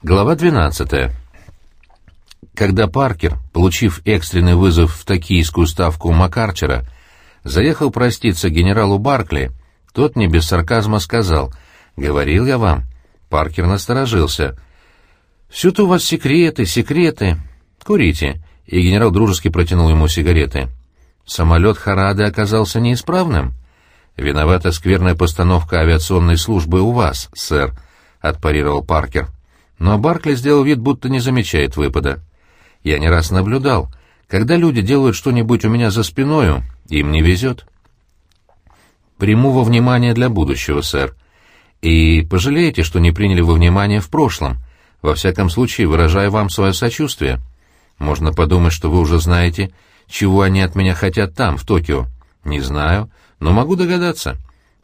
Глава 12. Когда Паркер, получив экстренный вызов в токийскую ставку Макарчера, заехал проститься генералу Баркли, тот не без сарказма сказал «Говорил я вам». Паркер насторожился. «Все-то у вас секреты, секреты. Курите». И генерал дружески протянул ему сигареты. Самолет Харады оказался неисправным. «Виновата скверная постановка авиационной службы у вас, сэр», — отпарировал Паркер. Но Баркли сделал вид, будто не замечает выпада. Я не раз наблюдал, когда люди делают что-нибудь у меня за спиною, им не везет. Приму во внимание для будущего, сэр. И пожалеете, что не приняли во внимание в прошлом. Во всяком случае, выражаю вам свое сочувствие. Можно подумать, что вы уже знаете, чего они от меня хотят там, в Токио. Не знаю, но могу догадаться.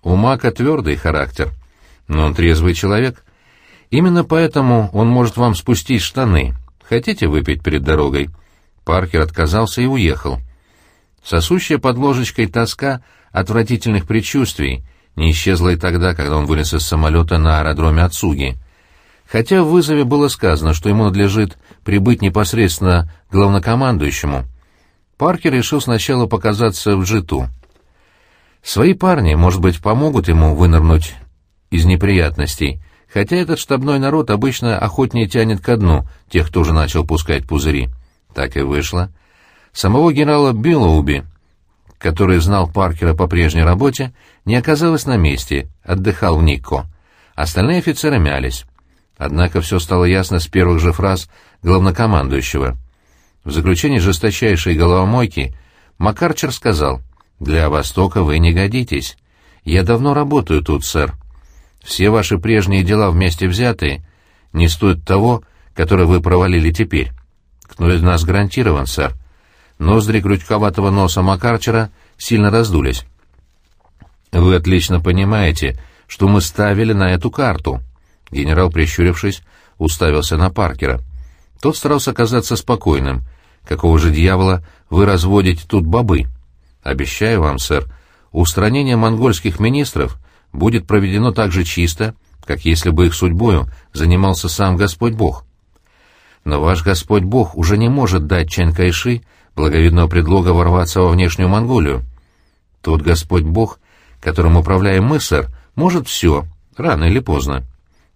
У Мака твердый характер. Но он трезвый человек. Именно поэтому он может вам спустить штаны. Хотите выпить перед дорогой?» Паркер отказался и уехал. Сосущая под ложечкой тоска отвратительных предчувствий не исчезла и тогда, когда он вылез из самолета на аэродроме Ацуги. Хотя в вызове было сказано, что ему надлежит прибыть непосредственно главнокомандующему, Паркер решил сначала показаться в Джиту. Свои парни, может быть, помогут ему вынырнуть из неприятностей — хотя этот штабной народ обычно охотнее тянет ко дну тех, кто уже начал пускать пузыри. Так и вышло. Самого генерала Биллоуби, который знал Паркера по прежней работе, не оказалось на месте, отдыхал в Никко. Остальные офицеры мялись. Однако все стало ясно с первых же фраз главнокомандующего. В заключении жесточайшей головомойки Макарчер сказал, «Для Востока вы не годитесь. Я давно работаю тут, сэр. Все ваши прежние дела вместе взятые не стоят того, которое вы провалили теперь. Кто из нас гарантирован, сэр? Ноздри крючковатого носа Макарчера сильно раздулись. Вы отлично понимаете, что мы ставили на эту карту. Генерал, прищурившись, уставился на Паркера. Тот старался казаться спокойным. Какого же дьявола вы разводите тут бобы? Обещаю вам, сэр, устранение монгольских министров будет проведено так же чисто, как если бы их судьбою занимался сам Господь Бог. Но ваш Господь Бог уже не может дать Чан Кайши благовидного предлога ворваться во внешнюю Монголию. Тот Господь Бог, которым управляем мы, сэр, может все, рано или поздно.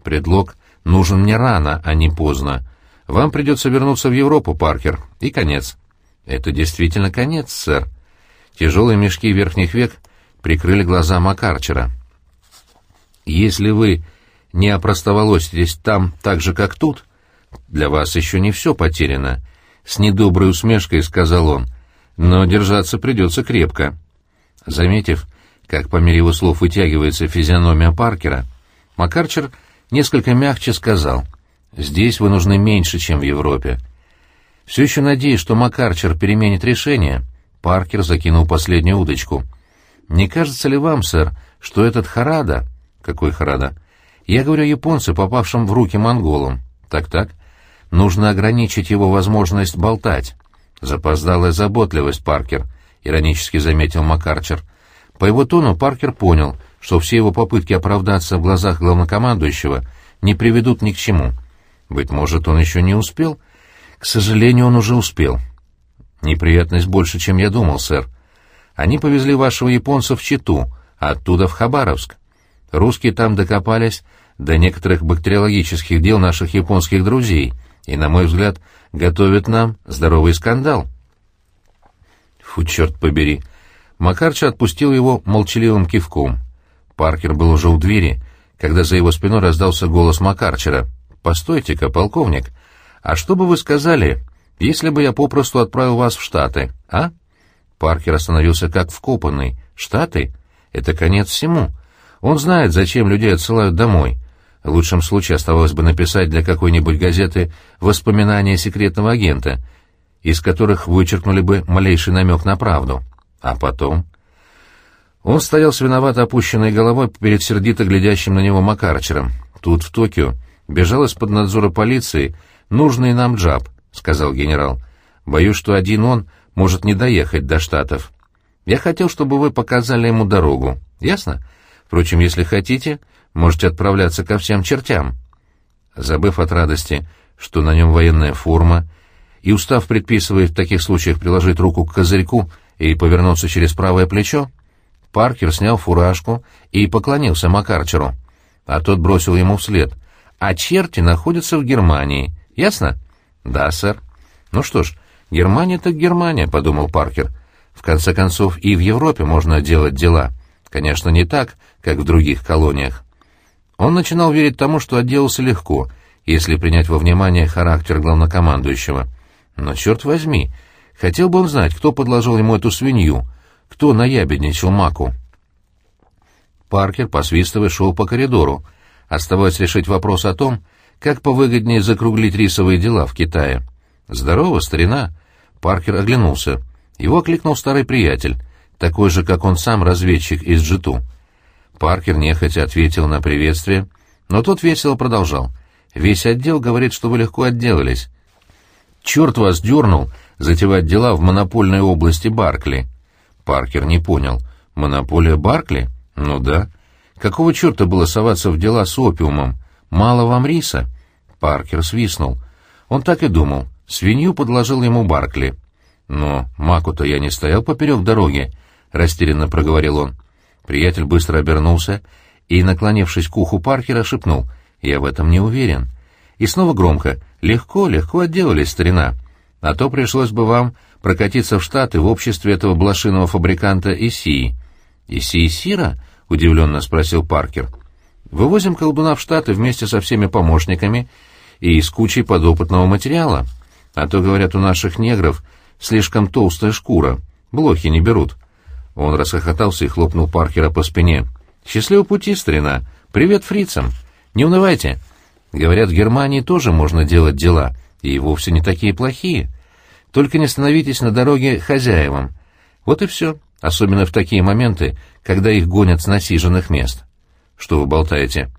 Предлог нужен мне рано, а не поздно. Вам придется вернуться в Европу, Паркер, и конец. Это действительно конец, сэр. Тяжелые мешки верхних век прикрыли глаза Макарчера. Если вы не опростоволоситесь там так же, как тут, для вас еще не все потеряно, — с недоброй усмешкой сказал он, — но держаться придется крепко. Заметив, как по мере его слов вытягивается физиономия Паркера, Макарчер несколько мягче сказал, «Здесь вы нужны меньше, чем в Европе». Все еще надеясь, что Макарчер переменит решение, Паркер закинул последнюю удочку. «Не кажется ли вам, сэр, что этот Харада...» Какой Харада? Я говорю о японце, попавшем в руки монголам. Так-так. Нужно ограничить его возможность болтать. Запоздалая заботливость, Паркер, иронически заметил Макарчер. По его тону Паркер понял, что все его попытки оправдаться в глазах главнокомандующего не приведут ни к чему. Быть может, он еще не успел? К сожалению, он уже успел. Неприятность больше, чем я думал, сэр. Они повезли вашего японца в Читу, а оттуда в Хабаровск. Русские там докопались до некоторых бактериологических дел наших японских друзей и, на мой взгляд, готовят нам здоровый скандал. Фу, черт побери. Макарча отпустил его молчаливым кивком. Паркер был уже у двери, когда за его спиной раздался голос Макарчера. «Постойте-ка, полковник, а что бы вы сказали, если бы я попросту отправил вас в Штаты, а?» Паркер остановился как вкопанный. «Штаты? Это конец всему. Он знает, зачем людей отсылают домой. В лучшем случае оставалось бы написать для какой-нибудь газеты воспоминания секретного агента, из которых вычеркнули бы малейший намек на правду. А потом... Он стоял с виновато опущенной головой перед сердито глядящим на него Макарчером. «Тут, в Токио, бежал из-под надзора полиции нужный нам джаб», — сказал генерал. «Боюсь, что один он может не доехать до Штатов. Я хотел, чтобы вы показали ему дорогу. Ясно?» Впрочем, если хотите, можете отправляться ко всем чертям. Забыв от радости, что на нем военная форма, и устав предписывает в таких случаях приложить руку к козырьку и повернуться через правое плечо, Паркер снял фуражку и поклонился Макарчеру, а тот бросил ему вслед. «А черти находятся в Германии, ясно?» «Да, сэр». «Ну что ж, Германия так Германия», — подумал Паркер. «В конце концов, и в Европе можно делать дела. Конечно, не так, как в других колониях». Он начинал верить тому, что отделался легко, если принять во внимание характер главнокомандующего. Но, черт возьми, хотел бы он знать, кто подложил ему эту свинью, кто наябедничал Маку. Паркер, посвистывая, шел по коридору, оставаясь решить вопрос о том, как повыгоднее закруглить рисовые дела в Китае. «Здорово, старина!» Паркер оглянулся. Его окликнул старый приятель, такой же, как он сам, разведчик из Джиту. Паркер нехотя ответил на приветствие, но тот весело продолжал. «Весь отдел говорит, что вы легко отделались. Черт вас дернул затевать дела в монопольной области Баркли». Паркер не понял. «Монополия Баркли? Ну да. Какого черта было соваться в дела с опиумом? Мало вам риса?» Паркер свистнул. Он так и думал. Свинью подложил ему Баркли. «Но Маку-то я не стоял поперек дороги», — растерянно проговорил он. Приятель быстро обернулся и, наклонившись к уху Паркера, шепнул «Я в этом не уверен». И снова громко «Легко, легко отделались, старина. А то пришлось бы вам прокатиться в Штаты в обществе этого блошиного фабриканта Исии». «Исии Сира?» — удивленно спросил Паркер. «Вывозим колдуна в Штаты вместе со всеми помощниками и с кучей подопытного материала. А то, говорят, у наших негров слишком толстая шкура, блохи не берут». Он расхохотался и хлопнул Паркера по спине. «Счастливого пути, старина! Привет фрицам! Не унывайте! Говорят, в Германии тоже можно делать дела, и вовсе не такие плохие. Только не становитесь на дороге хозяевам. Вот и все, особенно в такие моменты, когда их гонят с насиженных мест. Что вы болтаете?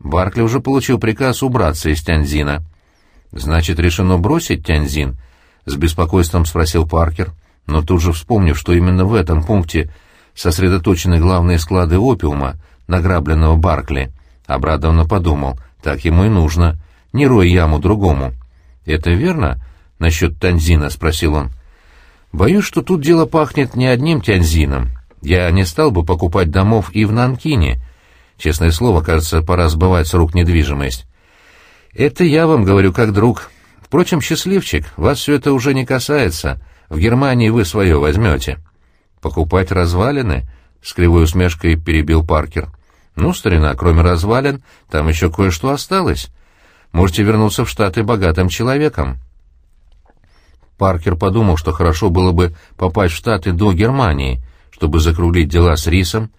Баркли уже получил приказ убраться из Тяньзина. Значит, решено бросить Тяньзин? С беспокойством спросил Паркер но тут же вспомнив, что именно в этом пункте сосредоточены главные склады опиума, награбленного Баркли, обрадованно подумал, так ему и нужно, не рой яму другому. «Это верно?» — насчет Танзина спросил он. «Боюсь, что тут дело пахнет не одним Тяньзином. Я не стал бы покупать домов и в Нанкине. Честное слово, кажется, пора сбывать с рук недвижимость. Это я вам говорю как друг. Впрочем, счастливчик, вас все это уже не касается». В Германии вы свое возьмете. Покупать развалины? С кривой усмешкой перебил Паркер. Ну, старина, кроме развалин, там еще кое-что осталось. Можете вернуться в Штаты богатым человеком. Паркер подумал, что хорошо было бы попасть в Штаты до Германии, чтобы закруглить дела с Рисом,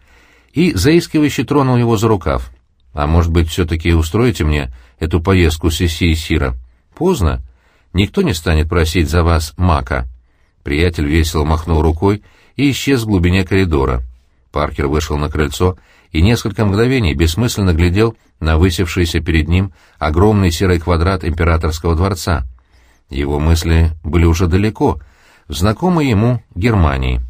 и заискивающе тронул его за рукав. «А может быть, все-таки устроите мне эту поездку с Иси и Сира? Поздно. Никто не станет просить за вас мака». Приятель весело махнул рукой и исчез в глубине коридора. Паркер вышел на крыльцо и несколько мгновений бессмысленно глядел на высевшийся перед ним огромный серый квадрат императорского дворца. Его мысли были уже далеко, в знакомой ему Германии.